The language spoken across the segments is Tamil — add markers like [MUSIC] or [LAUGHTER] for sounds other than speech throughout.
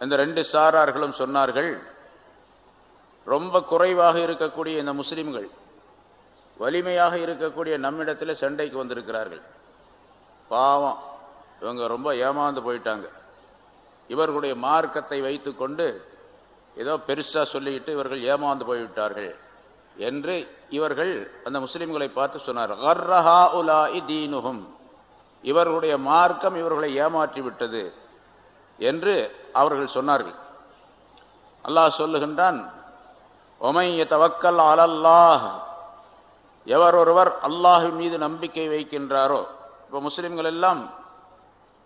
இந்த ரெண்டு சாரார்களும் சொன்னார்கள் ரொம்ப குறைவாக இருக்கக்கூடிய இந்த முஸ்லிம்கள் வலிமையாக இருக்கக்கூடிய நம்மிடத்தில் சண்டைக்கு வந்திருக்கிறார்கள். பாவம் இவங்க ரொம்ப ஏமாந்து போயிட்டாங்க. இவர்களுடைய மார்க்கத்தை வைத்துக்கொண்டு ஏதோ பெருசாக சொல்லிட்டு இவர்கள் ஏமாந்து போய்விட்டார்கள் என்று இவர்கள் அந்த முஸ்லீம்களை பார்த்து சொன்னார் இவர்களுடைய மார்க்கம் இவர்களை ஏமாற்றி விட்டது. என்று அவர்கள் சொன்னார்கள். அல்லாஹ் சொல்லுகின்றான் ஒமைய தவக்கல் அலல்லாஹ். எவர் ஒருவர் அல்லாஹ் மீது நம்பிக்கை வைக்கின்றாரோ இப்போ முஸ்லிம்கள் எல்லாம்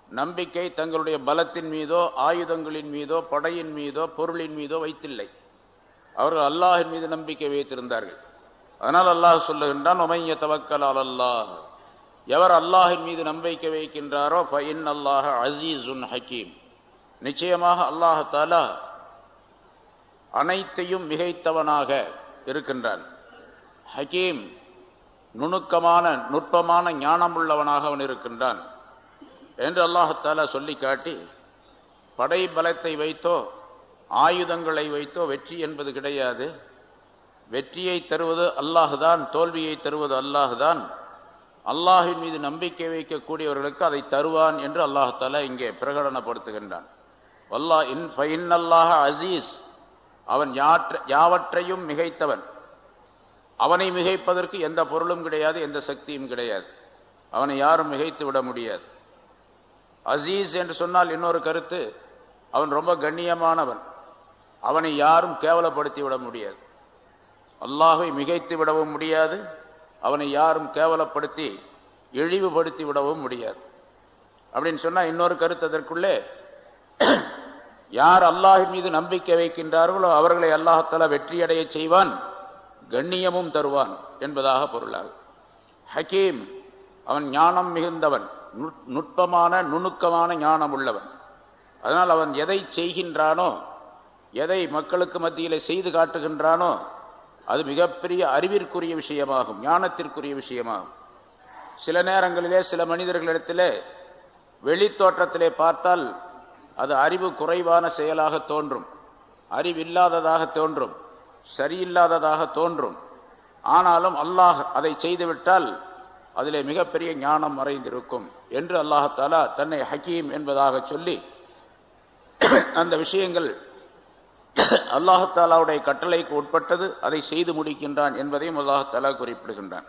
நம்பிக்கை தங்களுடைய பலத்தின் மீதோ ஆயுதங்களின் மீதோ படையின் மீதோ பொருளின் மீதோ வைத்தில்லை. அவர்கள் அல்லாஹின் மீது நம்பிக்கை வைத்திருந்தார்கள். அதனால் அல்லாஹ் சொல்லுகின்றான் ஒமைய தவக்கல் அலல்லாஹ். எவர் அல்லாஹின் மீது நம்பிக்கை வைக்கின்றாரோ ஃபைன் அல்லாஹ் அசீசுன் ஹக்கீம் நிச்சயமாக அல்லாஹ் தாலா அனைத்தையும் மிகைத்தவனாக இருக்கின்றான். ஹக்கீம் நுணுக்கமான நுட்பமான ஞானமுள்ளவனாக அவன் இருக்கின்றான். என்று அல்லாஹாலா சொல்லி காட்டி படை பலத்தை வைத்தோ ஆயுதங்களை வைத்தோ வெற்றி என்பது கிடையாது. வெற்றியை தருவது அல்லாஹுதான் தோல்வியை தருவது அல்லாஹுதான். அல்லாஹின் மீது நம்பிக்கை வைக்கக்கூடியவர்களுக்கு அதை தருவான் என்று அல்லாஹாலா இங்கே பிரகடனப்படுத்துகின்றான். வல்லா இன் ஃபைன் அல்லாஹ் அசீஸ். அவன் யாற்ற யாவற்றையும் மிகைத்தவன். அவனை மிகைப்பதற்கு எந்த பொருளும் கிடையாது எந்த சக்தியும் கிடையாது. அவனை யாரும் மிகைத்து விட முடியாது. அசீஸ் என்று சொன்னால் இன்னொரு கருத்து அவன் ரொம்ப கண்ணியமானவன். அவனை யாரும் கேவலப்படுத்தி விட முடியாது. அல்லாஹை மிகைத்து விடவும் முடியாது அவனை யாரும் கேவலப்படுத்தி இழிவுபடுத்தி விடவும் முடியாது. அப்படின்னு சொன்னால் இன்னொரு கருத்து அதற்குள்ளே யார் அல்லாஹின் மீது நம்பிக்கை வைக்கின்றார்களோ அவர்களை அல்லாஹால வெற்றியடைய செய்வான் கண்ணியமும் தருவான் என்பதாக பொருளாகும். ஹக்கீம் அவன் ஞானம் மிகுந்தவன் நுட்பமான நுணுக்கமான ஞானம் உள்ளவன். அதனால் அவன் எதை செய்கின்றானோ எதை மக்களுக்கு மத்தியில் செய்து காட்டுகின்றானோ அது மிகப்பெரிய அறிவிற்குரிய விஷயமாகும் ஞானத்திற்குரிய விஷயமாகும். சில நேரங்களிலே சில மனிதர்களிடத்திலே வெளித்தோற்றத்திலே பார்த்தால் அது அறிவு குறைவான செயலாக தோன்றும். அறிவில்லாததாக தோன்றும். சரியில்லாததாக தோன்றும். ஆனாலும் அல்லாஹ் அதை செய்துவிட்டால் அதிலே மிகப்பெரிய ஞானம் மறைந்திருக்கும் என்று அல்லாஹாலா தன்னை ஹக்கீம் என்பதாக சொல்லி அந்த விஷயங்கள் அல்லாஹாலாவுடைய கட்டளைக்கு உட்பட்டது அதை செய்து முடிக்கின்றான் என்பதையும் அல்லாஹாலா குறிப்பிடுகின்றான்.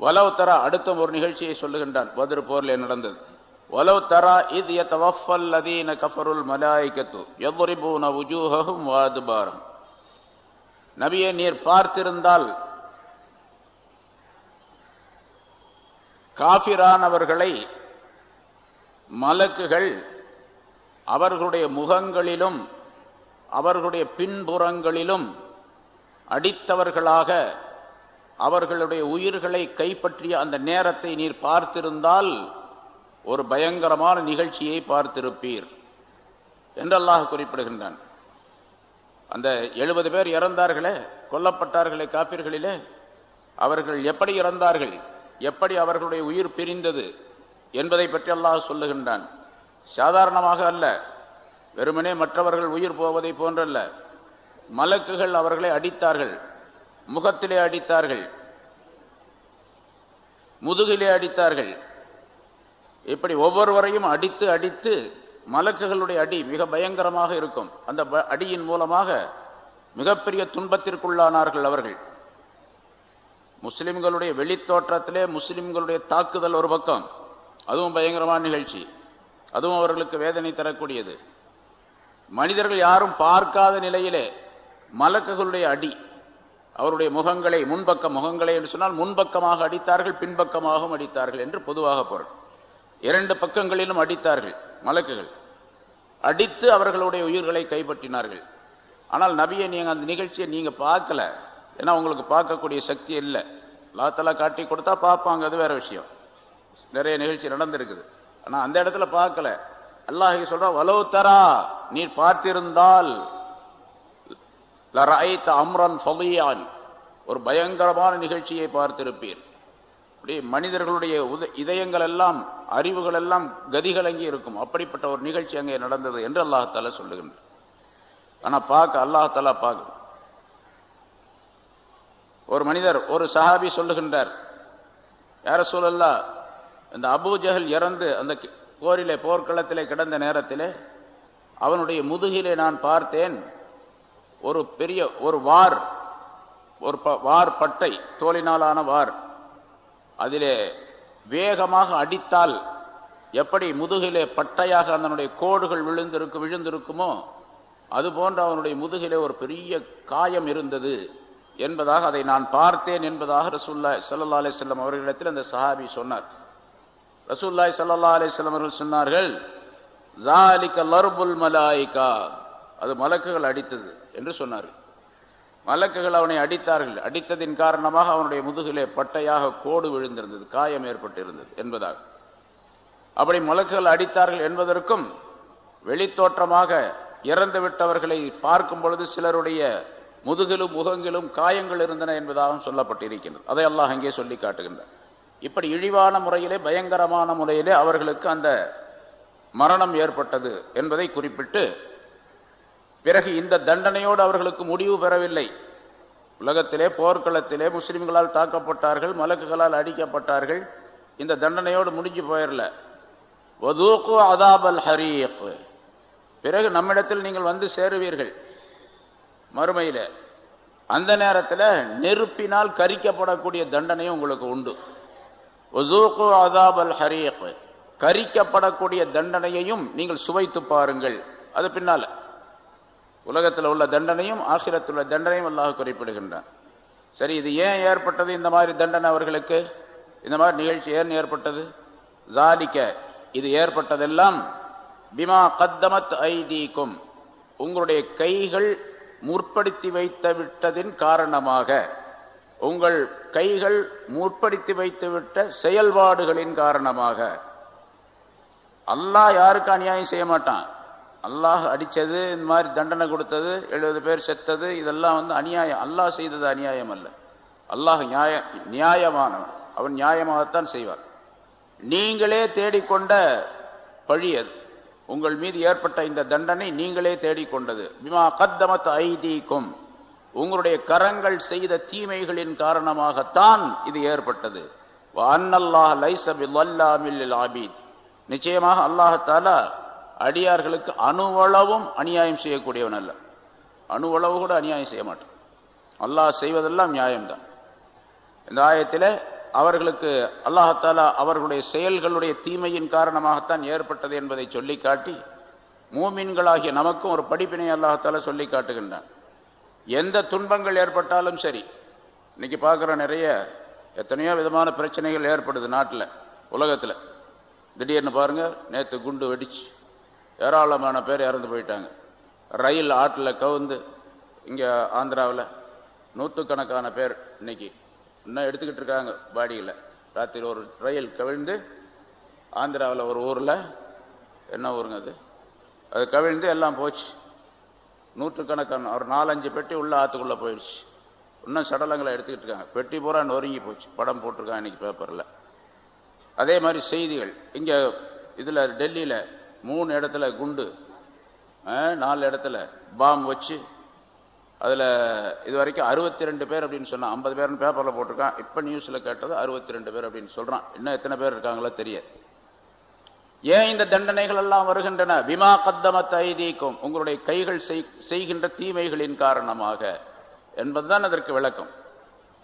வலவு அடுத்த ஒரு நிகழ்ச்சியை சொல்லுகின்றான். பதிரு போர்ல நடந்தது. ولو ترى إذ يتوفى الذين كفروا الملائكة يضربون وجوههم وادبارهم நபியை நீர் பார்த்திருந்தால் காபிரானவர்களை மலக்குகள் அவர்களுடைய முகங்களிலும் அவர்களுடைய பின்புறங்களிலும் அடித்தவர்களாக அவர்களுடைய உயிர்களை கைப்பற்றிய அந்த நேரத்தை நீர் பார்த்திருந்தால் ஒரு பயங்கரமான நிகழ்ச்சியை பார்த்திருப்பீர் என்று அல்லாஹ் குறிப்பிடுகின்றான். அந்த எழுபது பேர் இறந்தார்களே கொல்லப்பட்டார்களே காப்பீர்களிலே அவர்கள் எப்படி இறந்தார்கள் எப்படி அவர்களுடைய உயிர் பிரிந்தது என்பதை பற்றி அல்லாஹ் சொல்லுகின்றான். சாதாரணமாக அல்ல வெறுமனே மற்றவர்கள் உயிர் போவதை போன்றல்ல மலக்குகள் அவர்களை அடித்தார்கள் முகத்திலே அடித்தார்கள் முதுகிலே அடித்தார்கள் இப்படி ஒவ்வொருவரையும் அடித்து அடித்து மலக்குகளுடைய அடி மிக பயங்கரமாக இருக்கும். அந்த அடியின் மூலமாக மிகப்பெரிய துன்பத்திற்குள்ளானார்கள் அவர்கள். முஸ்லிம்களுடைய வெளித்தோற்றத்திலே முஸ்லிம்களுடைய தாக்குதல் ஒரு பக்கம். அதுவும் பயங்கரமான நிகழ்ச்சி. அதுவும் அவர்களுக்கு வேதனை தரக்கூடியது. மனிதர்கள் யாரும் பார்க்காத நிலையிலே மலக்குகளுடைய அடி அவருடைய முகங்களை முன்பக்க முகங்களை என்று சொன்னால் முன்பக்கமாக அடித்தார்கள் பின்பக்கமாகவும் அடித்தார்கள் என்று பொதுவாக பொருள். இரண்டு பக்கங்களிலும் அடித்தார்கள் மலக்குகள். அடித்து அவர்களுடைய உயிர்களை கைப்பற்றினார்கள். ஆனால் நபியை நீங்கள் அந்த நிகழ்ச்சியை நீங்கள் பார்க்கல. ஏன்னா உங்களுக்கு பார்க்கக்கூடிய சக்தி இல்லை. லாத்தலா காட்டி கொடுத்தா பார்ப்பாங்க அது வேற விஷயம். நிறைய நிகழ்ச்சி நடந்திருக்குது. ஆனால் அந்த இடத்துல பார்க்கல. அல்லாஹி சொல்ற வலோ தரா நீர் பார்த்திருந்தால் அம்ரன் ஃபலியான் ஒரு பயங்கரமான நிகழ்ச்சியை பார்த்திருப்பீர். அப்படி மனிதர்களுடைய உத இதயங்கள் எல்லாம் அறிவுகள் எல்லாம் கதிகலங்கி இருக்கும். அப்படிப்பட்ட ஒரு நிகழ்ச்சி அங்கே நடந்தது என்று அல்லாஹால சொல்லுகின்ற ஆனால் பார்க்க அல்லாஹால பார்க்க ஒரு மனிதர் ஒரு சஹாபி சொல்லுகின்றார் யார சூழல்லா இந்த அபூஜகல் இறந்து அந்த போரிலே போர்க்களத்திலே கிடந்த நேரத்திலே அவனுடைய முதுகிலே நான் பார்த்தேன் ஒரு பெரிய ஒரு வார் ஒரு வார் பட்டை தோலினாலான வார் அதிலே வேகமாக அடித்தால் எப்படி முதுகிலே பட்டையாக அதனுடைய கோடுகள் விழுந்திருக்கு விழுந்திருக்குமோ அது போன்ற அவனுடைய முதுகிலே ஒரு பெரிய காயம் இருந்தது என்பதாக அதை நான் பார்த்தேன் என்பதாக ரசூல்லா சல்லா அலிஸ்லாம் அவர்களிடத்தில் அந்த சஹாபி சொன்னார். ரசூல்லாய் சல்லா அலிஸ்லாம் அவர்கள் சொன்னார்கள் லர்புல் மலாய்கா. அது மலக்குகள் அடித்தது என்று சொன்னார்கள். மலக்குகள் அவனை அடித்தார்கள். அடித்ததின் காரணமாக அவனுடைய முதுகிலே பட்டையாக கோடு விழுந்திருந்தது காயம் ஏற்பட்டிருந்தது என்பதாக அப்படி மலக்குகள் அடித்தார்கள் என்பதற்கும் வெளித்தோற்றமாக இறந்து விட்டவர்களை பார்க்கும் பொழுது சிலருடைய முதுகிலும் முகங்கிலும் காயங்கள் இருந்தன என்பதாகவும் சொல்லப்பட்டிருக்கின்றது. அதை அல்லாஹ் அங்கே சொல்லி காட்டுகின்றார் இப்படி இழிவான முறையிலே பயங்கரமான முறையிலே அவர்களுக்கு அந்த மரணம் ஏற்பட்டது என்பதை குறிப்பிட்டு பிறகு இந்த தண்டனையோடு அவர்களுக்கு முடிவு பெறவில்லை. உலகத்திலே போர்க்களத்திலே முஸ்லிம்களால் தாக்கப்பட்டார்கள் மலக்குகளால் அடிக்கப்பட்டார்கள். இந்த தண்டனையோடு முடிஞ்சு போயிடல வதூக்கு அதாபல் ஹரீக் பிறகு நம்மிடத்தில் நீங்கள் வந்து சேருவீர்கள். மறுமையில் அந்த நேரத்தில் நெருப்பினால் கரிக்கப்படக்கூடிய தண்டனையும் உங்களுக்கு உண்டு. ஒசூக்கு அதாபல் ஹரீக் கரிக்கப்படக்கூடிய தண்டனையையும் நீங்கள் சுவைத்து பாருங்கள். அது பின்னால. உலகத்தில் உள்ள தண்டனையும் ஆசிரத்தில் உள்ள தண்டனையும் அல்லாஹ் குறிப்பிடுகின்றான். சரி இது ஏன் ஏற்பட்டது? இந்த மாதிரி தண்டனை அவர்களுக்கு? இந்த மாதிரி நிகழ்ச்சி ஏன் ஏற்பட்டது? ஜாலிக்க இது ஏற்பட்டதெல்லாம் பிமா கத்தமத் ஐதீக்கும் உங்களுடைய கைகள் முற்படுத்தி வைத்து விட்டதின் காரணமாக உங்கள் கைகள் முற்படுத்தி வைத்துவிட்ட செயல்பாடுகளின் காரணமாக. அல்லாஹ் யாருக்கு அநியாயம் செய்ய மாட்டான்? அல்லாஹ் அடித்தது இந்த மாதிரி தண்டனை கொடுத்தது எழுபது பேர் செத்தது இதெல்லாம் வந்து அநியாயம். அல்லாஹ் செய்தது அநியாயம் அல்ல. அல்லாஹ் நியாய நியாயமானவன். அவன் நியாயமாகத்தான் செய்வார் நீங்களே தேடிக்கொண்ட பழி அது. உங்கள் மீது ஏற்பட்ட இந்த தண்டனை நீங்களே தேடிக்கொண்டது. பிமா கத்தமத் ஐதீக்கும். உங்களுடைய கரங்கள் செய்த தீமைகளின் காரணமாகத்தான் இது ஏற்பட்டது. ஆபீத் நிச்சயமாக அல்லாஹாலா அடியார்களுக்கு அணுவளவும் அநியாயம் செய்யக்கூடியவன் அல்ல. அணுவளவு கூட அநியாயம் செய்ய மாட்டான். அல்லாஹ் செய்வதெல்லாம் நியாயம்தான். இந்த ஆயத்தில் அவர்களுக்கு அல்லாஹாலா அவர்களுடைய செயல்களுடைய தீமையின் காரணமாகத்தான் ஏற்பட்டது என்பதை சொல்லி காட்டி மூமின்களாகிய நமக்கும் ஒரு படிப்பினை அல்லாஹாலா சொல்லி காட்டுகின்றான். எந்த துன்பங்கள் ஏற்பட்டாலும் சரி இன்னைக்கு பார்க்குற நிறைய எத்தனையோ விதமான பிரச்சனைகள் ஏற்படுது நாட்டில் உலகத்தில். திடீர்னு பாருங்கள் நேற்று குண்டு வெடிச்சு ஏராளமான பேர் இறந்து போயிட்டாங்க. ரயில் ஆட்டில் கவுந்து இங்கே ஆந்திராவில் நூற்றுக்கணக்கான பேர் இன்னைக்கு இன்னும் எடுத்துக்கிட்டு இருக்காங்க பாடியில். ராத்திரி ஒரு ரயில் கவிழ்ந்து ஆந்திராவில் ஒரு ஊரில் என்ன ஊருங்க அது? அது கவிழ்ந்து எல்லாம் போச்சு. நூற்றுக்கணக்கான ஒரு நாலஞ்சு பெட்டி உள்ள ஆற்றுக்குள்ளே போயிடுச்சு. இன்னும் சடலங்களை எடுத்துக்கிட்டு இருக்காங்க. பெட்டி பூரா நொறுங்கி போச்சு. படம் போட்டிருக்காங்க இன்றைக்கி பேப்பரில் அதே மாதிரி செய்திகள். இங்கே இதில் டெல்லியில் மூணு இடத்துல குண்டு நாலு இடத்துல பாம் வச்சு அதில் இது வரைக்கும் அறுபத்தி ரெண்டு பேர் அப்படின்னு சொன்னான். ஐம்பது பேர்னு பேப்பரில் போட்டிருக்கான். இப்போ நியூஸில் கேட்டது அறுபத்தி ரெண்டு பேர் அப்படின்னு சொல்கிறான் இன்னும் எத்தனை பேர் இருக்காங்களோ தெரியாது. ஏன் இந்த தண்டனைகள் எல்லாம் வருகின்றன? விமா கத்தமத் ஐதீக்கும். உங்களுடைய கைகள் செய்கின்ற தீமைகளின் காரணமாக என்பதுதான் அதற்கு விளக்கம்.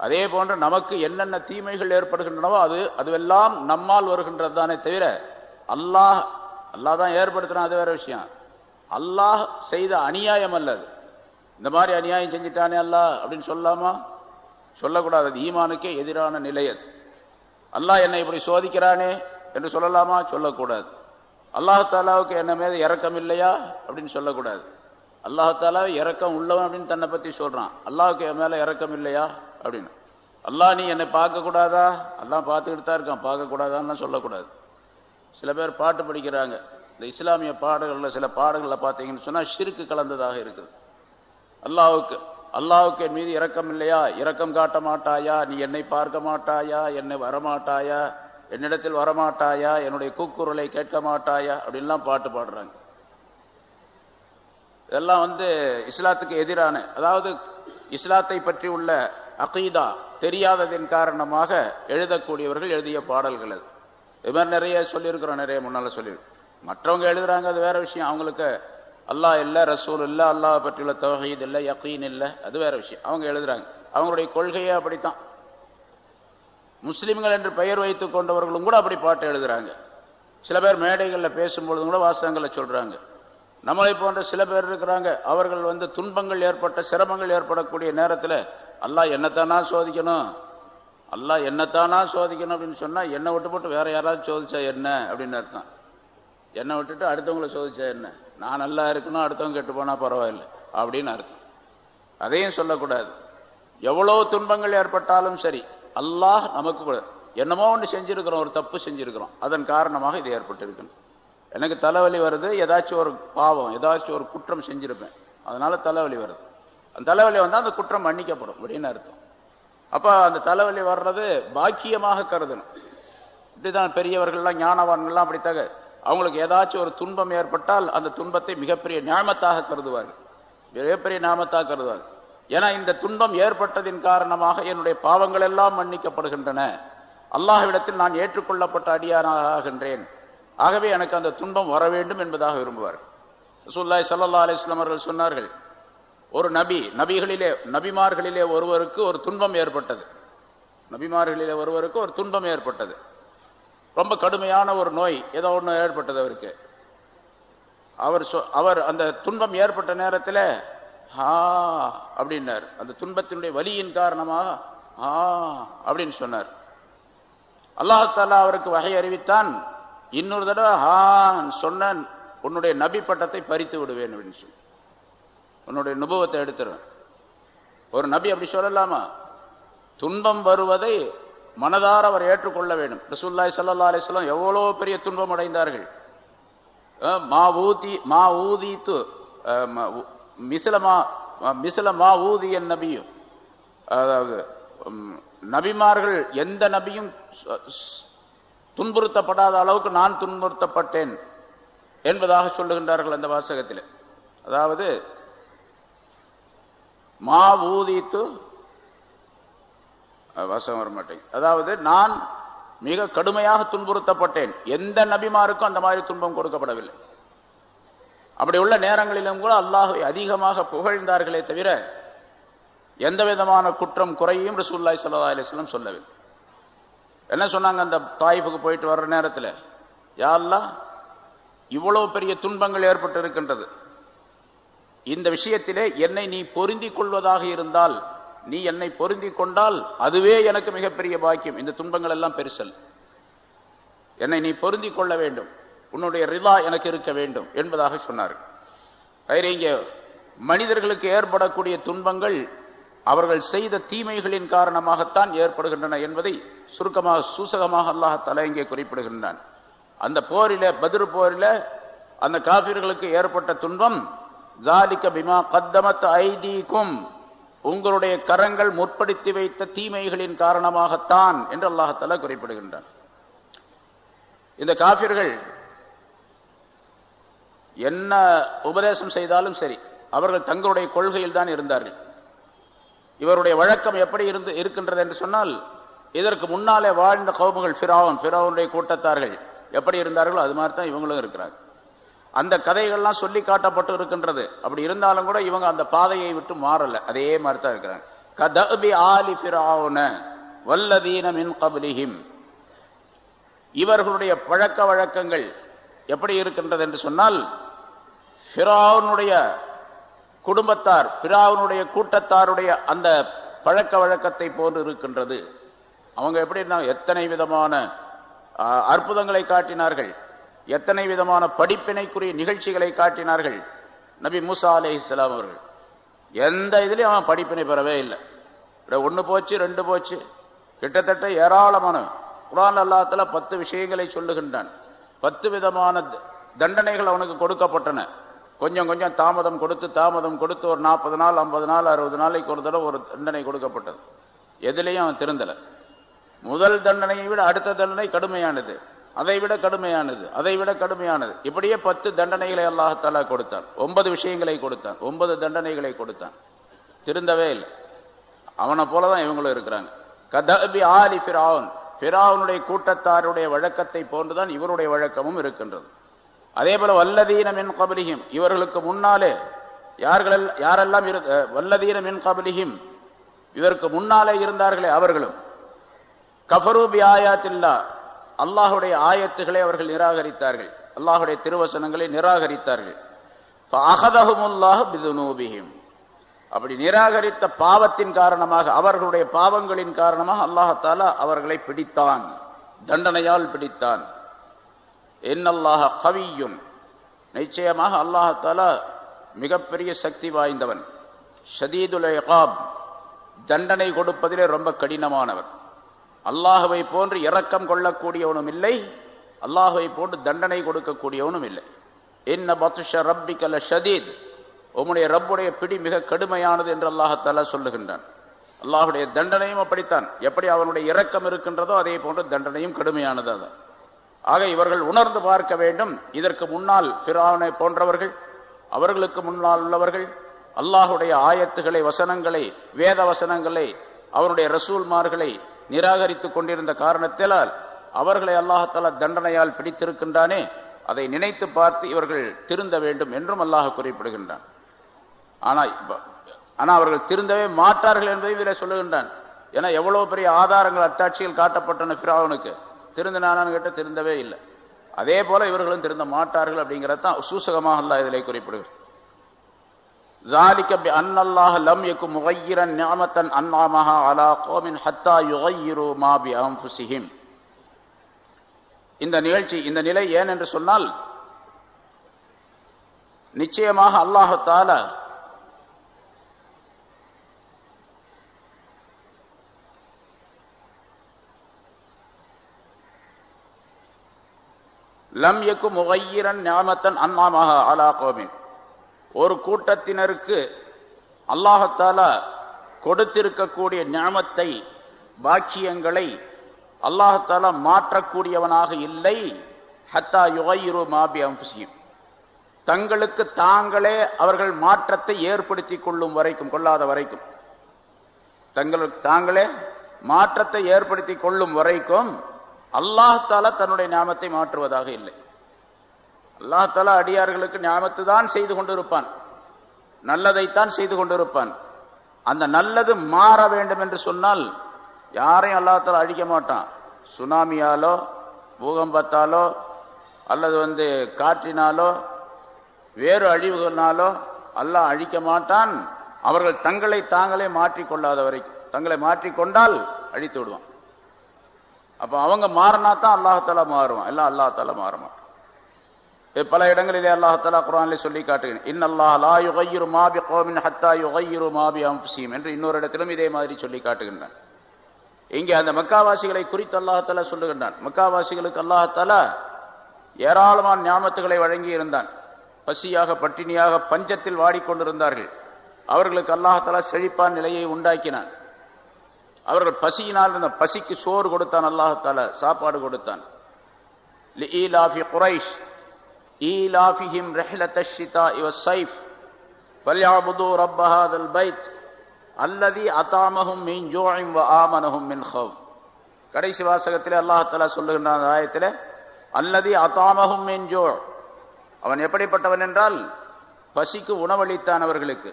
அதே போன்று நமக்கு என்னென்ன தீமைகள் ஏற்படுகின்றனவோ அது அதுவெல்லாம் நம்மால் வருகின்றது தானே தவிர அல்லாஹ் அல்லாஹ் தான் ஏற்படுத்தினா அது வேற விஷயம். அல்லாஹ் செய்த அநியாயம் அல்லது இந்த மாதிரி அநியாயம் செஞ்சிட்டானே அல்லாஹ் அப்படின்னு சொல்லலாமா சொல்லக்கூடாது அது ஈமானுக்கே எதிரான நிலை அது. அல்லாஹ் என்னை இப்படி சோதிக்கிறானே என்று சொல்லலாமா? சொல்லக்கூடாது. அல்லாஹாலாவுக்கு என்ன மீது இறக்கம் இல்லையா? அப்படின்னு சொல்லக்கூடாது. அல்லாஹாலா இறக்கம் உள்ளவன் அப்படின்னு தன்னை பற்றி சொல்கிறான் அல்லாஹுக்கு என் மேலே இறக்கம் இல்லையா? அப்படின்னு. அல்லாஹ் நீ என்னை பார்க்கக்கூடாதா? அல்லாஹ் பார்த்துக்கிட்டு தான் இருக்கான். பார்க்கக்கூடாதான்னு சொல்லக்கூடாது. சில பேர் பாட்டு படிக்கிறாங்க. இந்த இஸ்லாமிய பாடல்களில் சில பாடல்களில் பார்த்தீங்கன்னு சொன்னால் ஷிருக்கு கலந்ததாக இருக்குது. அல்லாஹுக்கு அல்லாவுக்கு என் மீது இரக்கம் இல்லையா? இரக்கம் காட்ட மாட்டாயா? நீ என்னை பார்க்க மாட்டாயா? என்னை வரமாட்டாயா? என்னிடத்தில் வரமாட்டாயா? என்னுடைய கூக்குரலை கேட்க மாட்டாயா? அப்படின்லாம் பாட்டு பாடுறாங்க. இதெல்லாம் வந்து இஸ்லாத்துக்கு எதிரான அதாவது இஸ்லாத்தை பற்றி உள்ள அகீதா தெரியாததின் காரணமாக எழுதக்கூடியவர்கள் எழுதிய பாடல்கள் அது. இது மாதிரி நிறைய சொல்லியிருக்கிறோம் நிறைய முன்னால சொல்லியிருக்கோம் மற்றவங்க எழுதுறாங்க அது வேற விஷயம். அவங்களுக்கு அல்லாஹ் இல்லை ரசூல் இல்லை அல்லாஹ் பற்றியுள்ள தொகையீது இல்லை யக்கீன் இல்லை அது வேற விஷயம். அவங்க எழுதுறாங்க. அவங்களுடைய கொள்கையே அப்படித்தான். முஸ்லீம்கள் என்று பெயர் வைத்து கொண்டவர்களும் கூட அப்படி பாட்டு எழுதுறாங்க. சில பேர் மேடைகளில் பேசும்பொழுதும் கூட வாசகங்களை சொல்றாங்க. நம்மளை போன்ற சில பேர் இருக்கிறாங்க. அவர்கள் வந்து துன்பங்கள் ஏற்பட்ட சிரமங்கள் ஏற்படக்கூடிய நேரத்தில் அல்லாஹ் என்னத்தானா சோதிக்கணும்? அல்லாஹ் என்னத்தானா சோதிக்கணும் அப்படின்னு சொன்னால் என்னை விட்டு போட்டு வேற யாராவது சோதிச்சா என்ன? அப்படின்னு அர்த்தம். என்னை விட்டுட்டு அடுத்தவங்களை சோதிச்சா என்ன? நான் நல்லா இருக்கணும் அடுத்தவங்க கெட்டு போனால் பரவாயில்ல அப்படின்னு அர்த்தம். அதையும் சொல்லக்கூடாது. எவ்வளோ துன்பங்கள் ஏற்பட்டாலும் சரி அல்லாஹ் நமக்கு என்னமோ ஒன்று செஞ்சுருக்கிறோம் ஒரு தப்பு செஞ்சுருக்கிறோம். அதன் காரணமாக இது ஏற்பட்டிருக்கணும் எனக்கு தலைவலி வருது ஏதாச்சும் ஒரு பாவம் ஏதாச்சும் ஒரு குற்றம் செஞ்சுருப்பேன். அதனால் தலைவலி வருது. அந்த தலைவலி வந்தால் அந்த குற்றம் மன்னிக்கப்படும் அப்படின்னு அர்த்தம். அப்போ அந்த தலைவலி வர்றது பாக்கியமாக கருதணும். இப்படிதான் பெரியவர்கள்லாம் ஞானவான்கள்லாம் அப்படித்தாக அவங்களுக்கு ஏதாச்சும் ஒரு துன்பம் ஏற்பட்டால் அந்த துன்பத்தை மிகப்பெரிய ஞாபகத்தாக கருதுவார்கள். மிகப்பெரிய ஞாபத்தாக கருதுவார்கள். ஏன்னா இந்த துன்பம் ஏற்பட்டதின் காரணமாக என்னுடைய பாவங்கள் எல்லாம் மன்னிக்கப்படுகின்றன. அல்லாஹ்விடத்தில் நான் ஏற்றுக்கொள்ளப்பட்ட அடியானாகின்றேன். ஆகவே எனக்கு அந்த துன்பம் வர வேண்டும் என்பதாக விரும்புவார் ரசூல்லாய் சல்லா அலிஸ்லாம் அவர்கள் சொன்னார்கள் ஒரு நபி நபிகளிலே நபிமார்களிலே ஒருவருக்கு ஒரு துன்பம் ஏற்பட்டது. நபிமார்களிலே ஒருவருக்கு ஒரு துன்பம் ஏற்பட்டது. ரொம்ப கடுமையான ஒரு நோய் ஏதோ ஒன்று ஏற்பட்டது அவருக்கு. அவர் அவர் அந்த துன்பம் ஏற்பட்ட நேரத்தில் ஹா அப்படின்னார். அந்த துன்பத்தினுடைய வலியின் காரணமாக ஆ அப்படின்னு சொன்னார். அல்லாஹாலா அவருக்கு வகை அறிவித்தான். இன்னொரு தடவை ஹான் சொன்ன உன்னுடைய நபி பட்டத்தை பறித்து விடுவேன் அப்படின்னு சொல்லி உன்னுடைய நுபவத்தை எடுத்துருவேன். ஒரு நபி அப்படி சொல்லலாமா? துன்பம் வருவதை மனதார அவர் ஏற்றுக்கொள்ள வேண்டும். ரசூல்லாய் சல்லா அலிஸ்லாம் எவ்வளோ பெரிய துன்பம் அடைந்தார்கள். மா ஊதி மா ஊதித்து மிசிலமா மிசிலமா என் நபியும். அதாவது நபிமார்கள் எந்த நபியும் துன்புறுத்தப்படாத அளவுக்கு நான் துன்புறுத்தப்பட்டேன் என்பதாக சொல்லுகின்றார்கள் அந்த வாசகத்தில். அதாவது மா ஊதித்து வசம் வர அதாவது நான் மிக கடுமையாக துன்புறுத்தப்பட்டேன். எந்த நபிமாருக்கும் அந்த மாதிரி துன்பம் கொடுக்கப்படவில்லை. அப்படி உள்ள நேரங்களிலும் கூட அல்லாஹை அதிகமாக புகழ்ந்தார்களே தவிர எந்த விதமான குற்றம் குறையும் ரசூல்லாய் சல்லா அலிஸ்லாம் சொல்லவில்லை. என்ன சொன்னாங்க அந்த தாய்ஃபுக்கு போயிட்டு வர்ற நேரத்தில்? யாரெல்லாம் இவ்வளவு பெரிய துன்பங்கள் ஏற்பட்டு இருக்கின்றது இந்த விஷயத்திலே என்னை நீ பொருந்தி கொள்வதாக இருந்தால் நீ என்னை பொருந்தி கொண்டால் அதுவே எனக்கு மிகப்பெரிய பாக்கியம். இந்த துன்பங்கள் எல்லாம் பெருசல். என்னை நீ பொருந்தி கொள்ள வேண்டும். உன்னுடைய ரிலா எனக்கு இருக்க வேண்டும் என்பதாக சொன்னார். இங்க மனிதர்களுக்கு ஏற்படக்கூடிய துன்பங்கள் அவர்கள் செய்த தீமைகளின் காரணமாகத்தான் ஏற்படுகின்றன என்பதை சுருக்கமாக சூசகமாக அல்லாஹால இங்கே குறிப்பிடுகின்றான். அந்த போரில பதிரு போரில அந்த காபிர்களுக்கு ஏற்பட்ட துன்பம் ஜாலிக்க பிமா கத்தமத் ஐதீக்கும் உங்களுடைய கரங்கள் முற்படுத்தி வைத்த தீமைகளின் காரணமாகத்தான் என்று அல்லாஹத்தால குறிப்பிடுகின்றான். இந்த காபிர்கள் என்ன உபதேசம் செய்தாலும் சரி அவர்கள் தங்களுடைய கொள்கையில் தான் இருந்தார்கள். இவருடைய வழக்கம் எப்படி இருந்து இருக்கின்றது என்று சொன்னால் இதற்கு முன்னாலே வாழ்ந்த கவுமுகள் ஃபிராவன் ஃபிராவனுடைய கூட்டத்தார்கள் எப்படி இருந்தார்களோ அது மாதிரி தான் இவங்களும் இருக்கிறாங்க. அந்த கதைகள்லாம் சொல்லி காட்டப்பட்டு இருக்கின்றது. அப்படி இருந்தாலும் கூட இவங்க அந்த பாதையை விட்டு மாறல. அதே மாதிரி தான் இருக்கிறாங்க. கதபி ஆலி பிராவுன வல்லதீன மின் கபலிஹிம். இவர்களுடைய பழக்க வழக்கங்கள் எப்படி இருக்கின்றது என்று சொன்னால் ஃபிராவுனுடைய குடும்பத்தார் பிராவுனுடைய கூட்டத்தாருடைய அந்த பழக்க வழக்கத்தை போன்று இருக்கின்றது. அவங்க எப்படி எத்தனை விதமான அற்புதங்களை காட்டினார்கள்? எத்தனை விதமான படிப்பினைக்குரிய நிகழ்ச்சிகளை காட்டினார்கள் நபி மூசா அலே இஸ்லாம் அவர்கள். எந்த இதுலேயும் அவன் படிப்பினை பெறவே இல்லை. ஒன்று போச்சு ரெண்டு போச்சு. கிட்டத்தட்ட ஏராளமான குரான் அல்லாத்தில் பத்து விஷயங்களை சொல்லுகின்றான். பத்து விதமான தண்டனைகள் அவனுக்கு கொடுக்கப்பட்டன. கொஞ்சம் கொஞ்சம் தாமதம் கொடுத்து தாமதம் கொடுத்து ஒரு நாற்பது நாள் ஐம்பது நாள் அறுபது நாளைக்கு ஒரு தடவை ஒரு தண்டனை கொடுக்கப்பட்டது. எதுலேயும் அவன் திருந்தலை. முதல் தண்டனையை விட அடுத்த தண்டனை கடுமையானது. அதை விட கடுமையானது அதை விட கடுமையானது. இப்படியே பத்து தண்டனைகளை அல்லாஹாலா கொடுத்தான். ஒன்பது விஷயங்களை கொடுத்தான். ஒன்பது தண்டனைகளை கொடுத்தான். திருந்தவே இல்லை. அவனை போலதான் இவங்களும் இருக்கிறாங்க. கதபி ஆலி பிராவன் ஃபிராவனுடைய கூட்டத்தாருடைய வழக்கத்தை போன்றுதான் இவருடைய வழக்கமும் இருக்கின்றது. அதே போல வல்லதீன மின் கபலிஹிம். இவர்களுக்கு முன்னாலே யார்கள் யாரெல்லாம் இரு வல்லதீன மின் கபலிஹிம். இதற்கு முன்னாலே இருந்தார்களே அவர்களும். கஃபரூபி ஆயாத்தில்லா. அல்லாஹுடைய ஆயத்துகளை அவர்கள் நிராகரித்தார்கள். அல்லாஹுடைய திருவசனங்களை நிராகரித்தார்கள். அகதகுமுல்லாஹ் பிதுனூபிஹிம். அப்படி நிராகரித்த பாவத்தின் காரணமாக அவர்களுடைய பாவங்களின் காரணமாக அல்லாஹால அவர்களை பிடித்தான். தண்டனையால் பிடித்தான். என்னல்லாஹ கவியும். நிச்சயமாக அல்லாஹால மிகப்பெரிய சக்தி வாய்ந்தவன். ஷதீதுல் தண்டனை கொடுப்பதிலே ரொம்ப கடினமானவர் அல்லாஹுவை போன்று இரக்கம் கொள்ளக்கூடியவனும் இல்லை அல்லாஹுவை போன்று தண்டனை கொடுக்கக்கூடியவனும் இல்லை. என்ன பத்துஷ ரப்பிக்கல ஷதீத். உம்முடைய ரப்புடைய பிடி மிக கடுமையானது என்று அல்லாஹாலா சொல்லுகின்றான். அல்லாஹுடைய தண்டனையும் அப்படித்தான். எப்படி அவனுடைய இரக்கம் இருக்கின்றதோ அதே போன்று தண்டனையும் கடுமையானது அது. ஆக இவர்கள் உணர்ந்து பார்க்க வேண்டும். இதற்கு முன்னால் பிராவனை போன்றவர்கள் அவர்களுக்கு முன்னால் உள்ளவர்கள் அல்லாஹுடைய ஆயத்துகளை வசனங்களை வேத வசனங்களை அவருடைய ரசூல்மார்களை நிராகரித்துக் கொண்டிருந்த காரணத்தினால் அவர்களை அல்லாஹால தண்டனையால் பிடித்திருக்கின்றானே அதை நினைத்து பார்த்து இவர்கள் திருந்த வேண்டும் என்றும் அல்லாஹ் குறிப்பிடுகின்றான். ஆனா ஆனா அவர்கள் திருந்தவே மாட்டார்கள் என்பதை இதில் சொல்லுகின்றான். ஏன்னா எவ்வளவு பெரிய ஆதாரங்கள் அத்தாட்சியில் காட்டப்பட்டன பிராவனுக்கு திருந்தினானான்னு கேட்ட திருந்தவே இல்லை. அதே போல இவர்களும் திருந்த மாட்டார்கள் அப்படிங்கிறது தான் சூசகமாக அல்ல இதிலே குறிப்பிடுகிறார் ذلك بأن الله لم يكن مغيرا نعمة أنعمها على قوم حتى يغيروا ما بأنفسهم இந்த நிகழ்ச்சி இந்த நிலை ஏன் என்று சொன்னால் நிச்சயமாக அல்லாஹால லம் எக்கு முகையிரன் ஞாமத்தன் அண்ணாமக அலா கோமின் ஒரு கூட்டத்தினருக்கு அல்லாஹத்தால கொடுத்திருக்கக்கூடிய ஞாமத்தை பாக்கியங்களை அல்லாஹத்தால மாற்றக்கூடியவனாக இல்லை. ஹத்தா யுகையிரு மாபி அம்சியம் தங்களுக்கு தாங்களே அவர்கள் மாற்றத்தை ஏற்படுத்தி கொள்ளும் வரைக்கும் கொள்ளாத வரைக்கும். தங்களுக்கு தாங்களே மாற்றத்தை ஏற்படுத்தி கொள்ளும் வரைக்கும் அல்லாஹால தன்னுடைய ஞாபத்தை மாற்றுவதாக இல்லை. அல்லாஹால அடியார்களுக்கு ஞாபகத்து தான் செய்து கொண்டிருப்பான். நல்லதைத்தான் செய்து கொண்டிருப்பான். அந்த நல்லது மாற வேண்டும் என்று சொன்னால் யாரையும் அல்லாஹால அழிக்க மாட்டான். சுனாமியாலோ பூகம்பத்தாலோ அல்லது வந்து காற்றினாலோ வேறு அழிவுகளாலோ அல்லாஹ் அழிக்க மாட்டான். அவர்கள் தங்களை தாங்களே மாற்றிக்கொள்ளாத வரைக்கும். தங்களை மாற்றிக்கொண்டால் அழித்து விடுவான். அப்போ அவங்க மாறினா தான் அல்லாஹால மாறுவான். எல்லாம் அல்லாஹால மாற பல இடங்களிலே அல்லாஹாலா குரானிலே சொல்லி காட்டுகிறேன். இன்னல்லாஹ் மாபி ஹத்தா என்று இன்னொரு இடத்திலும் இதே மாதிரி சொல்லி காட்டுகின்றான். இங்கே அந்த மக்காவாசிகளை குறித்து அல்லாஹால சொல்லுகின்றான். மக்காவாசிகளுக்கு அல்லாஹால ஏராளமான ஞாபகத்துகளை வழங்கி இருந்தான். பசியாக பட்டினியாக பஞ்சத்தில் வாடிக்கொண்டிருந்தார்கள் அவர்களுக்கு அல்லாஹாலா செழிப்பான் நிலையை உண்டாக்கினான். அவர்கள் பசியினால் இருந்த பசிக்கு சோறு கொடுத்தான் அல்லாஹால சாப்பாடு கொடுத்தான். குரைஷ் ஈலாஃபிஹிம் ரஹ்லத் الشتاء والصيف فليعبدوا رب هذا البيت الذي أطعمهم من جوع وآمنهم من خوف கடைசி வாசகத்திலே அல்லாஹ் தஆலா சொல்லுகின்ற அந்த ஆயத்திலே அல்லதி அதாமஹும் மின் ஜூ அவன் எப்படிப்பட்டவன் என்றால் பசிக்கு உணவளித்தான் அவர்களுக்கு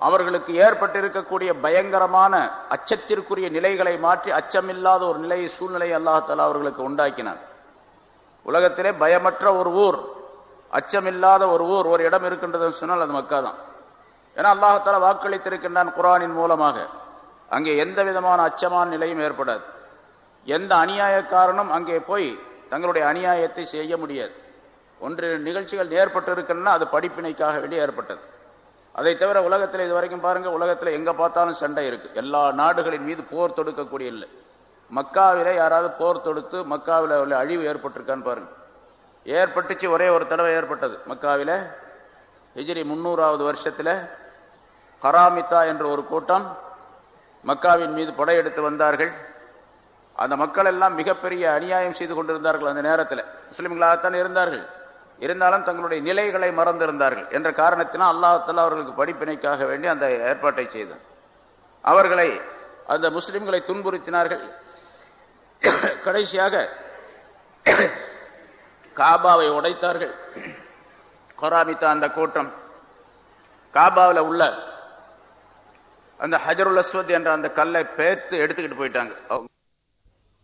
அவர்களுக்கு ஏற்பட்டிருக்கக்கூடிய பயங்கரமான அச்சத்திற்குரிய நிலைகளை மாற்றி அச்சமில்லாத ஒரு நிலையை சூழ்நிலை அல்லாஹால அவர்களுக்கு உண்டாக்கினான் உலகத்திலே பயமற்ற ஒரு ஊர் அச்சமில்லாத ஒரு ஊர் ஒரு இடம் இருக்கின்றதுன்னு சொன்னால் அது மக்கா தான். ஏன்னா அல்லாஹால வாக்களித்திருக்கின்றான் குரானின் மூலமாக. அங்கே எந்த விதமான அச்சமான நிலையும் ஏற்படாது. எந்த அநியாயக்காரனும் அங்கே போய் தங்களுடைய அநியாயத்தை செய்ய முடியாது. ஒன்று நிகழ்ச்சிகள் ஏற்பட்டு இருக்குன்னா அது படிப்பினைக்காக வேண்டி ஏற்பட்டது. அதை தவிர உலகத்தில் இது வரைக்கும் பாருங்கள் உலகத்தில் எங்கே பார்த்தாலும் சண்டை இருக்குது எல்லா நாடுகளின் மீது போர் தொடுக்கக்கூடிய இல்லை. மக்காவில் யாராவது போர் தொடுத்து மக்காவில் உள்ள அழிவு ஏற்பட்டிருக்கான்னு பாருங்கள் ஏற்பட்டுச்சு ஒரே ஒரு தடவை ஏற்பட்டது. மக்காவில் ஹிஜிரி முன்னூறாவது வருஷத்தில் கராமித்தா என்ற ஒரு கூட்டம் மக்காவின் மீது படையெடுத்து வந்தார்கள். அந்த மக்கள் எல்லாம் மிகப்பெரிய அநியாயம் செய்து கொண்டிருந்தார்கள் அந்த நேரத்தில். முஸ்லீம்களாகத்தான் இருந்தார்கள். இருந்தாலும் தங்களுடைய நிலைகளை மறந்திருந்தார்கள் என்ற காரணத்தினால் அல்லாஹால அவர்களுக்கு படிப்பினைக்காக வேண்டி அந்த ஏற்பாட்டை செய்தார் அவர்களை அந்த முஸ்லிம்களை துன்புறுத்தினார்கள். கடைசியாக காபாவை உடைத்தார்கள். கொராமித்தா அந்த கூட்டம். காபாவில் உள்ள அந்த ஹஜருல் அஸ்வத் என்ற அந்த கல்லை பேர்த்து எடுத்துக்கிட்டு போயிட்டாங்க.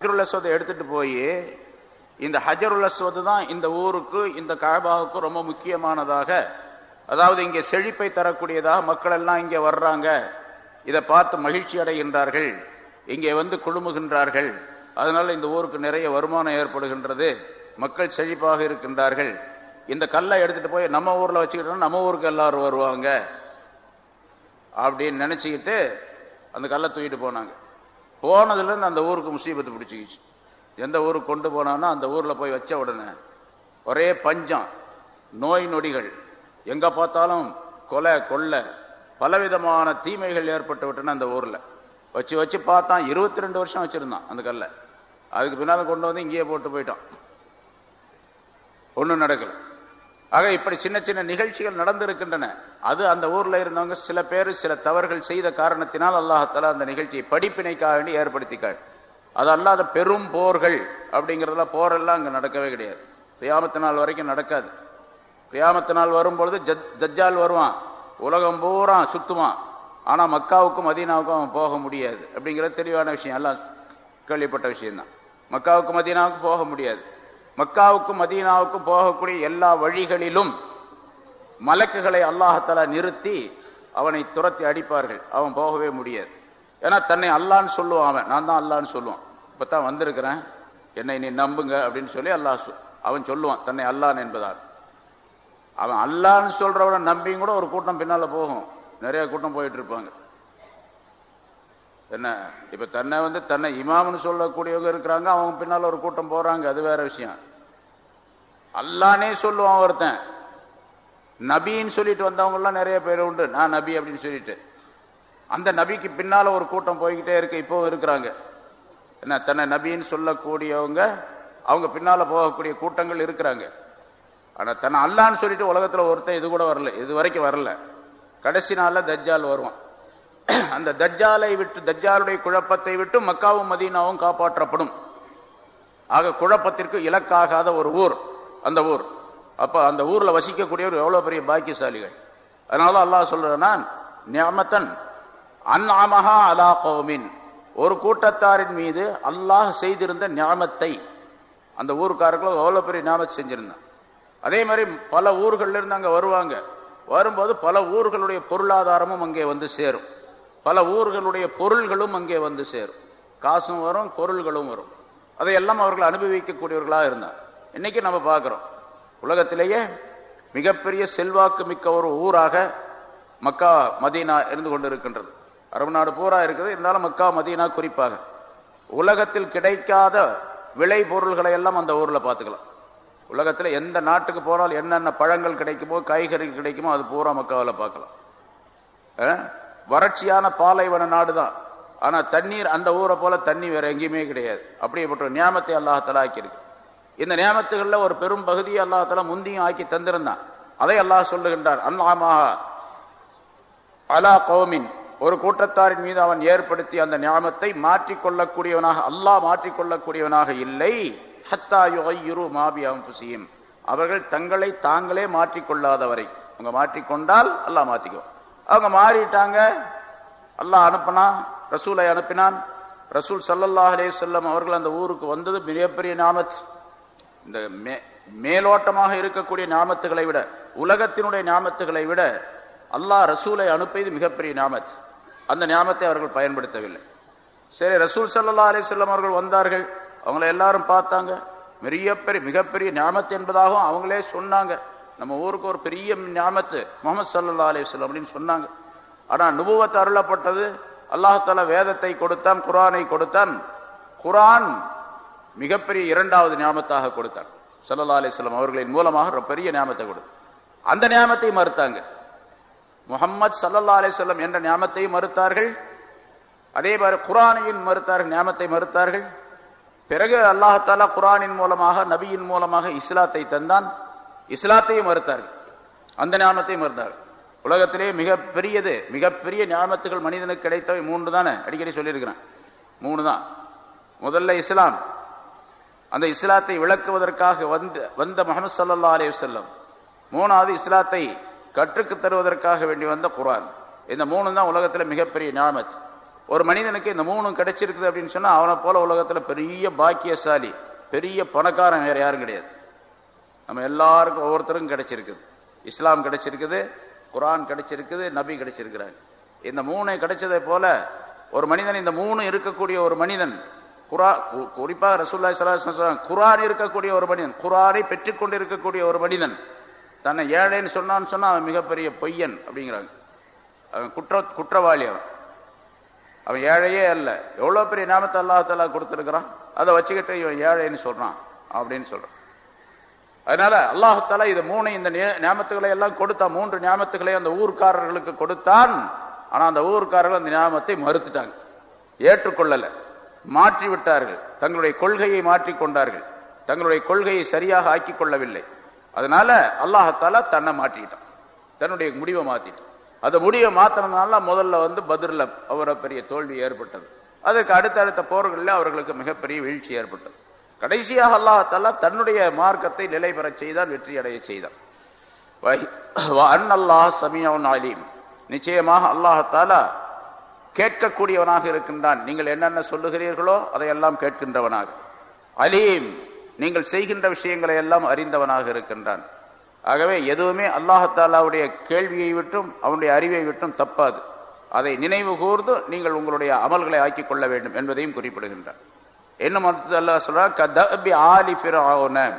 ஹஜருல் அஸ்வதை எடுத்துட்டு போய் இந்த ஹஜருல் அஸ்வது தான் இந்த ஊருக்கு இந்த காபாவுக்கு ரொம்ப முக்கியமானதாக அதாவது இங்கே செழிப்பை தரக்கூடியதாக மக்கள் எல்லாம் இங்கே வர்றாங்க. இதை பார்த்து மகிழ்ச்சி அடைகின்றார்கள். இங்கே வந்து குழுமுகின்றார்கள். அதனால் இந்த ஊருக்கு நிறைய வருமானம் ஏற்படுகின்றது. மக்கள் செழிப்பாக இருக்கின்றார்கள். இந்த கல்லை எடுத்துட்டு போய் நம்ம ஊரில் வச்சுக்கிட்டோம் நம்ம ஊருக்கு எல்லாரும் வருவாங்க. அப்படின்னு நினச்சிக்கிட்டு அந்த கல்லை தூக்கிட்டு போனாங்க. போனதுலேருந்து அந்த ஊருக்கு முசீபத்து பிடிச்சிக்கிச்சு. எந்த ஊருக்கு கொண்டு போனானோ அந்த ஊரில் போய் வச்ச உடனே ஒரே பஞ்சம் நோய் நொடிகள். எங்கே பார்த்தாலும் கொலை கொள்ளை பலவிதமான தீமைகள் ஏற்பட்டு விட்டன அந்த ஊரில். வச்சு வச்சு பார்த்தான் இருபத்தி ரெண்டு வருஷம் வச்சுருந்தான் அந்த கல்லை. அதுக்கு பின்னால் கொண்டு வந்து இங்கேயே போட்டு போயிட்டான் ஒன்றும் நடக்கல. ஆக இப்படி சின்ன சின்ன நிகழ்ச்சிகள் நடந்திருக்கின்றன. அது அந்த ஊர்ல இருந்தவங்க சில பேர் சில தவறுகள் செய்த காரணத்தினால் அல்லாஹால அந்த நிகழ்ச்சியை படிப்பினைக்காக வேண்டி ஏற்படுத்திக்காள் அது அல்லாத பெரும் போர்கள் அப்படிங்கிறதுல போரெல்லாம் அங்கே நடக்கவே கிடையாது. கியாமத்து நாள் வரைக்கும் நடக்காது. கியாமத்து நாள் வரும்பொழுது ஜத் தஜ்ஜால் வருவான். உலகம் பூரா சுத்துவான். ஆனால் மக்காவுக்கும் மதீனாவுக்கும் அவன் போக முடியாது. அப்படிங்கிறது தெளிவான விஷயம். எல்லாம் கேள்விப்பட்ட விஷயம்தான். மக்காவுக்கும் மதீனாவுக்கும் போக முடியாது. மக்காவுக்கும் மதீனாவுக்கும் போகக்கூடிய எல்லா வழிகளிலும் மலக்குகளை அல்லாஹத்தால நிறுத்தி அவனை துரத்தி அடிப்பார்கள். அவன் போகவே முடியாது. ஏன்னா தன்னை அல்லான்னு சொல்லுவான் அவன். நான் தான் அல்லான்னு சொல்லுவான். இப்போ தான் வந்திருக்கிறேன். என்னை நீ நம்புங்க அப்படின்னு சொல்லி அல்லாஹ் அவன் சொல்லுவான். தன்னை அல்லான் என்பதால். அவன் அல்லான்னு சொல்றவன நம்பியும் கூட ஒரு கூட்டம் பின்னால் போகும். நிறைய கூட்டம் போயிட்டு இருப்பாங்க. என்ன இப்போ தன்னை வந்து தன்னை இமாம்னு சொல்லக்கூடியவங்க இருக்கிறாங்க அவங்க பின்னால் ஒரு கூட்டம் போகிறாங்க அது வேற விஷயம். அல்லானே சொல்லுவான் ஒருத்தன். நபின்னு சொல்லிட்டு வந்தவங்கெல்லாம் நிறைய பேர் உண்டு. நான் நபி அப்படின்னு சொல்லிட்டு. அந்த நபிக்கு பின்னால் ஒரு கூட்டம் போய்கிட்டே இருக்கு இப்போவும் இருக்கிறாங்க. என்ன தன்னை நபின்னு சொல்லக்கூடியவங்க அவங்க பின்னால் போகக்கூடிய கூட்டங்கள் இருக்கிறாங்க. ஆனால் தன்னை அல்லான்னு சொல்லிட்டு உலகத்தில் ஒருத்தன் இது கூட வரல இது வரைக்கும் வரல. கடைசி நாளில் தஜ்ஜால் வருவான். [CLEARS THROAT] அந்த தஜ்ஜாலை விட்டு தஜ்ஜாலுடைய குழப்பத்தை விட்டு மக்காவும் மதீனாவும் காப்பாற்றப்படும். ஆக குழப்பத்திற்கு இலக்காகாத ஒரு ஊர் அந்த ஊர். அப்போ அந்த ஊரில் வசிக்கக்கூடியவர் எவ்வளோ பெரிய பாக்கியசாலிகள்? அதனால அல்லாஹ் சொல்றான் நியமத்தன் அன்ஆமஹா அலா கௌமின் ஒரு கூட்டத்தாரின் மீது அல்லாஹ் செய்திருந்த ஞாபத்தை அந்த ஊருக்காரர்களும் எவ்வளோ பெரிய ஞாபகம் செஞ்சுருந்தான் அதே மாதிரி பல ஊர்களிலிருந்து அங்கே வருவாங்க. வரும்போது பல ஊர்களுடைய பொருளாதாரமும் அங்கே வந்து சேரும். பல ஊர்களுடைய பொருள்களும் அங்கே வந்து சேரும். காசும் வரும் பொருள்களும் வரும். அதையெல்லாம் அவர்கள் அனுபவிக்கக்கூடியவர்களாக இருந்தார். இன்னைக்கு நம்ம பார்க்குறோம். உலகத்திலேயே மிகப்பெரிய செல்வாக்கு மிக்க ஒரு ஊராக மக்கா மதீனா இருந்து கொண்டிருக்கின்றது. அரபு நாடு பூரா இருக்குது. இருந்தாலும் மக்கா மதீனா குறிப்பாக. உலகத்தில் கிடைக்காத விளை பொருள்களை எல்லாம் அந்த ஊரில் பார்த்துக்கலாம். உலகத்தில் எந்த நாட்டுக்கு போனாலும் என்னென்ன பழங்கள் கிடைக்குமோ காய்கறி கிடைக்குமோ அது பூரா மக்காவில் பார்க்கலாம். வறட்சியான பாலைவன நாடு தான் ஆனா தண்ணீர் அந்த ஊரை போல தண்ணி வேற எங்கேயுமே கிடையாது. அப்படியேப்பட்ட நியாமத்தை அல்லாஹத்தலா ஆக்கியிருக்கு. இந்த நியாமத்துகள்ல ஒரு பெரும் பகுதியை அல்லாஹத்தலா முந்தியும் ஆக்கி தந்திருந்தான். அதை அல்லாஹ் சொல்லுகின்றார் அல்லாமாக அலா கௌமின். ஒரு கூட்டத்தாரின் மீது அவன் ஏற்படுத்திய அந்த ஞாபத்தை மாற்றிக்கொள்ளக்கூடியவனாக அல்லாஹ் மாற்றிக்கொள்ளக்கூடியவனாக இல்லை. ஹத்தா மாபி அம்புசியும் அவர்கள் தங்களை தாங்களே மாற்றிக்கொள்ளாதவரை. அவங்க மாற்றிக்கொண்டால் அல்லாஹ் மாற்றிக்குவோம் அவங்க மாறிட்டாங்க. அல்லாஹ் அனுப்பினா ரசூலை அனுப்பினான். ரசூல் சல்லல்லாஹ் அலே செல்லம் அவர்கள் அந்த ஊருக்கு வந்தது மிகப்பெரிய ஞாபத் இந்த மே மேலோட்டமாக இருக்கக்கூடிய ஞாபத்துகளை விட உலகத்தினுடைய ஞாபத்துகளை விட அல்லாஹ் ரசூலை அனுப்பியது மிகப்பெரிய ஞாபத் அந்த ஞாபத்தை அவர்கள் பயன்படுத்தவில்லை. சரி ரசூல் சல்லா அலிசல்லம் அவர்கள் வந்தார்கள். அவங்கள எல்லாரும் பார்த்தாங்க. மிகப்பெரிய மிகப்பெரிய ஞாபத்து என்பதாகவும் அவங்களே சொன்னாங்க. நம்ம ஊருக்கு ஒரு பெரிய ஞாபத்து முகமது சல்லா அலிஸ்லாம் அப்படின்னு சொன்னாங்க. ஆனால் நுபுவத்து அருளப்பட்டது அல்லாஹால வேதத்தை கொடுத்தான் குரானை கொடுத்தான். குரான் மிகப்பெரிய இரண்டாவது ஞாபகத்தாக கொடுத்தான். சல்லா அலிஸ்லாம் அவர்களின் மூலமாக ஒரு பெரிய ஞாபகத்தை கொடுத்தான் அந்த நியாமத்தை மறுத்தாங்க. முகம்மது சல்லல்லா அலிஸ்லம் என்ற ஞாபகத்தையும் மறுத்தார்கள். அதே மாதிரி குரானையும் மறுத்தார்கள் ஞாபகத்தை மறுத்தார்கள். பிறகு அல்லாஹாலா குரானின் மூலமாக நபியின் மூலமாக இஸ்லாத்தை தந்தான். இஸ்லாத்தையும் மறுத்தார்கள். அந்த ஞானத்தையும் மறுத்தார்கள் உலகத்திலே மிகப்பெரியது மிகப்பெரிய ஞானத்துகள் மனிதனுக்கு கிடைத்தவை மூன்று தானே? அடிக்கடி சொல்லியிருக்கிறேன். மூணு தான். முதல்ல இஸ்லாம். அந்த இஸ்லாத்தை விளக்குவதற்காக வந்து வந்த முகமது சல்லா அலி வல்லம் மூணாவது இஸ்லாத்தை கற்றுக்கு தருவதற்காக வேண்டி வந்த குரான் இந்த மூணு தான் உலகத்தில் மிகப்பெரிய ஞாபகத் ஒரு மனிதனுக்கு இந்த மூணும் கிடைச்சிருக்குது அப்படின்னு சொன்னால் அவனை போல உலகத்தில் பெரிய பாக்கியசாலி பெரிய பணக்காரன் வேறு யாரும் கிடையாது. நம்ம எல்லாருக்கும் ஒவ்வொருத்தருக்கும் கிடைச்சிருக்குது. இஸ்லாம் கிடைச்சிருக்குது குரான் கிடைச்சிருக்குது நபி கிடைச்சிருக்கிறாங்க. இந்த மூணு கிடைச்சதை போல ஒரு மனிதன் இந்த மூணு இருக்கக்கூடிய ஒரு மனிதன் குரா கு- குறிப்பாக ரசூல்லா சொல்றாங்க குரான் இருக்கக்கூடிய ஒரு மனிதன் குரானை பெற்றுக்கொண்டு இருக்கக்கூடிய ஒரு மனிதன் தன்னை ஏழைன்னு சொன்னான்னு சொன்னால் அவன் மிகப்பெரிய பொய்யன் அப்படிங்கிறாங்க. அவன் குற்ற குற்றவாளி அவன். அவன் ஏழையே அல்ல. எவ்வளோ பெரிய நாமத்தை அல்லாஹாலா கொடுத்துருக்கிறான்? அதை வச்சுக்கிட்டு இவன் ஏழைன்னு சொல்கிறான் அப்படின்னு சொல்கிறான் அதனால அல்லாஹாலா இது மூணு இந்த நே- எல்லாம் கொடுத்தா மூன்று நியமத்துக்களை அந்த ஊர்க்காரர்களுக்கு கொடுத்தான். ஆனா அந்த ஊர்க்காரர்கள் அந்த நியமத்தை மறுத்துட்டாங்க. ஏற்றுக்கொள்ளலை. மாற்றி விட்டார்கள் தங்களுடைய கொள்கையை மாற்றி கொண்டார்கள். தங்களுடைய கொள்கையை சரியாக ஆக்கி கொள்ளவில்லை. அதனால அல்லாஹத்தாலா தன்னை மாற்றிக்கிட்டான். தன்னுடைய முடிவை மாற்றிட்டான் அந்த முடிவை மாத்தினதுனால முதல்ல வந்து பதிரில் அவரை பெரிய தோல்வி ஏற்பட்டது. அதற்கு அடுத்தடுத்த போர்களில் அவர்களுக்கு மிகப்பெரிய வீழ்ச்சி ஏற்பட்டது. கடைசியாக அல்லாஹாலா தன்னுடைய மார்க்கத்தை நிலை பெறச் செய்தான் வெற்றி அடைய செய்தான் அன்னல்லாஹ் சமியவன் அலீம். நிச்சயமாக அல்லாஹத்தாலா கேட்கக்கூடியவனாக இருக்கின்றான். நீங்கள் என்னென்ன சொல்லுகிறீர்களோ அதையெல்லாம் கேட்கின்றவனாக. அலீம் நீங்கள் செய்கின்ற விஷயங்களை எல்லாம் அறிந்தவனாக இருக்கின்றான். ஆகவே எதுவுமே அல்லாஹாலாவுடைய கேள்வியை விட்டும் அவனுடைய அறிவை விட்டும் தப்பாது. அதை நினைவு கூர்ந்து நீங்கள் உங்களுடைய அமல்களை ஆக்கிக் கொள்ள வேண்டும் என்பதையும் குறிப்பிடுகின்றான். என்ன அடுத்தது அல்லா சொல்றா? கதபி ஆலி ஃபிரௌன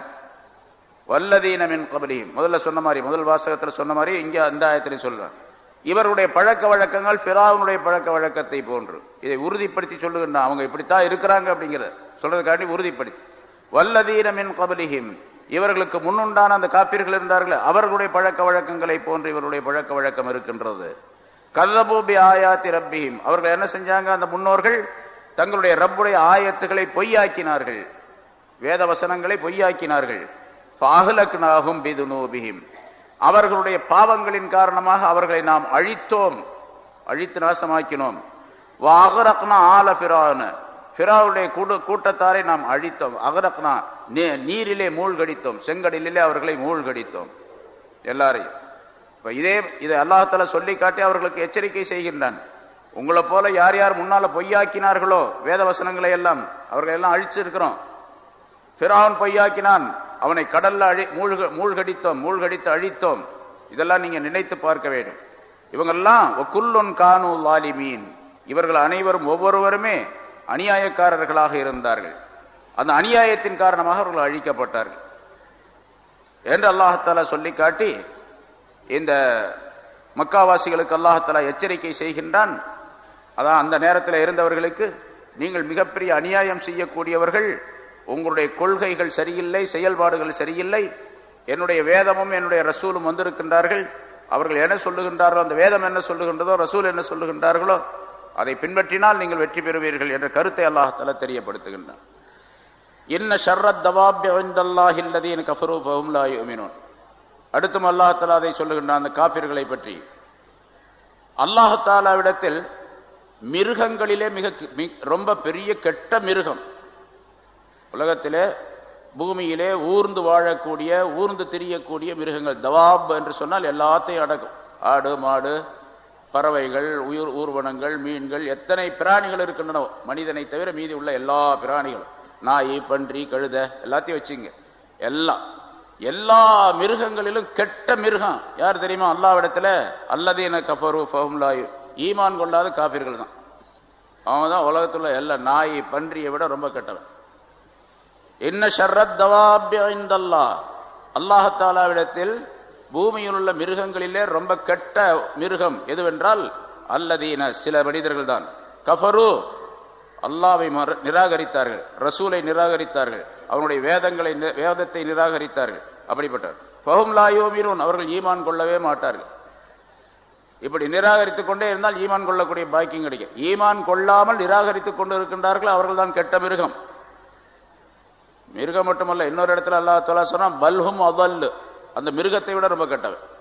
வல்லதீனம் என் கபலியும் முதல்ல சொன்ன மாதிரி முதல் வாசகத்தில் சொன்ன மாதிரி இங்கே அந்த ஆயத்திலையும் சொல்றான். இவருடைய பழக்க வழக்கங்கள் ஃபிராவுனுடைய பழக்க வழக்கத்தை போன்று. இதை உறுதிப்படுத்தி சொல்லுகின்றான். அவங்க இப்படித்தான் இருக்கிறாங்க அப்படிங்கிறத சொல்றதுக்காண்டி உறுதிப்படுத்தி. வல்லதீனம் என் கபலிஹிம். இவர்களுக்கு முன்னுண்டான அந்த காப்பீர்கள் இருந்தார்களே அவர்களுடைய பழக்க வழக்கங்களை போன்று இவருடைய பழக்க வழக்கம் இருக்கின்றது. கதபூபி ஆயாத்தி ரப்பிஹிம். அவர்கள் என்ன செஞ்சாங்க? அந்த முன்னோர்கள் தங்களுடைய ரப்புடைய ஆயத்துக்களை பொய்யாக்கினார்கள். வேத வசனங்களை பொய்யாக்கினார்கள். ஃபாஹ்லக்னாஹும் பிதுனூபிஹிம். அவர்களுடைய பாவங்களின் காரணமாக அவர்களை நாம் அழித்தோம். அழித்து நாசமாக்கினோம். வாகரக்னா ஆல பிரான்னு பிராவுடைய கூடு கூட்டத்தாரை நாம் அழித்தோம். அகரக்னா நீ- நீரிலே மூழ்கடித்தோம். செங்கடலிலே அவர்களை மூழ்கடித்தோம். எல்லாரையும். இதே இதை அல்லாஹால சொல்லி காட்டி அவர்களுக்கு எச்சரிக்கை செய்கின்றான். உங்களை போல யார் யார் முன்னால பொய்யாக்கினார்களோ வேத வசனங்களை எல்லாம் அவர்கள் எல்லாம் அழிச்சிருக்கிறோம். பிராவன் பொய்யாக்கினான் அவனை கடல்ல அழி மூழ்க மூழ்கடித்தோம் மூழ்கடித்து அழித்தோம். இதெல்லாம் நீங்க நினைத்து பார்க்க வேண்டும். இவங்கெல்லாம் குல்லுன் கானு லாலிமீன் இவர்கள் அனைவரும் ஒவ்வொருவருமே அநியாயக்காரர்களாக இருந்தார்கள். அந்த அநியாயத்தின் காரணமாக அவர்கள் அழிக்கப்பட்டார்கள். என்று அல்லாஹத்தால சொல்லி காட்டி இந்த மக்காவாசிகளுக்கு அல்லாஹாலா எச்சரிக்கை செய்கின்றான் அதான் அந்த நேரத்தில் இருந்தவர்களுக்கு நீங்கள் மிகப்பெரிய அநியாயம் செய்யக்கூடியவர்கள் உங்களுடைய கொள்கைகள் சரியில்லை செயல்பாடுகள் சரியில்லை என்னுடைய வேதமும் என்னுடைய ரசூலும் வந்திருக்கின்றார்கள் அவர்கள் என்ன சொல்லுகின்றார்களோ அந்த வேதம் என்ன சொல்லுகின்றதோ ரசூல் என்ன சொல்லுகின்றார்களோ அதை பின்பற்றினால் நீங்கள் வெற்றி பெறுவீர்கள் என்ற கருத்தை அல்லாஹால தெரியப்படுத்துகின்றான். இன்ன ஷர்ரத் தவாபியல்லாஹ் இல்லதீன் கஃபரு ஃபஹும் அடுத்தும் அல்லாஹாலா அதை சொல்லுகின்றான் அந்த காப்பிர்களை பற்றி. அல்லாஹாலாவிடத்தில் மிருகங்களிலே மிக மி- ரொம்ப பெரிய கெட்ட மிருகம். உலகத்திலே பூமியிலே ஊர்ந்து வாழக்கூடிய ஊர்ந்து திரியக்கூடிய மிருகங்கள். தவாப் என்று சொன்னால் எல்லாத்தையும் அடக்கும். ஆடு மாடு பறவைகள் உயிர் ஊர்வனங்கள் மீன்கள் எத்தனை பிராணிகள் இருக்கின்றனவோ. மனிதனை தவிர மீதி உள்ள எல்லா பிராணிகளும். நாய் பன்றி கழுத எல்லாத்தையும் வச்சுங்க. எல்லாம் எல்லா மிருகங்களிலும் கெட்ட மிருகம். யார் தெரியுமா? அல்லாவிடத்துல அல்லதீன கஃபரு ஃபஹும்லாயு ஈமான் கொள்ளாத காபிர்கள் தான். அவன் தான் உலகத்துல எல்லா நாய் பன்றியை விட ரொம்ப கெட்டவன். என்ன ஷர்ரத் தவாபிய அல்லாஹாலாவிடத்தில் பூமியில் உள்ள மிருகங்களிலே ரொம்ப கெட்ட மிருகம் எதுவென்றால் அல்லதீன சில மனிதர்கள் தான் கஃபரு அல்லாவை நிராகரித்தார்கள். ரசூலை நிராகரித்தார்கள். அவனுடைய வேதங்களை நி- வேதத்தை நிராகரித்தார்கள். அப்படிப்பட்டவர். பகும் லாயோமீனூன். அவர்கள் ஈமான் கொள்ளவே மாட்டார்கள். இப்படி நிராகரித்துக் கொண்டே இருந்தால் ஈமான் கொள்ளக்கூடிய பாக்கியம் கிடைக்கும். ஈமான் கொள்ளாமல் நிராகரித்துக் கொண்டு இருக்கின்றார்கள் அவர்கள் தான் கெட்ட மிருகம். மிருகம் மட்டுமல்ல இன்னொரு இடத்துல அல்லா தொலா சொன்னா பல்ஹும் அதல்லு. அந்த மிருகத்தை விட ரொம்ப கெட்டவன்.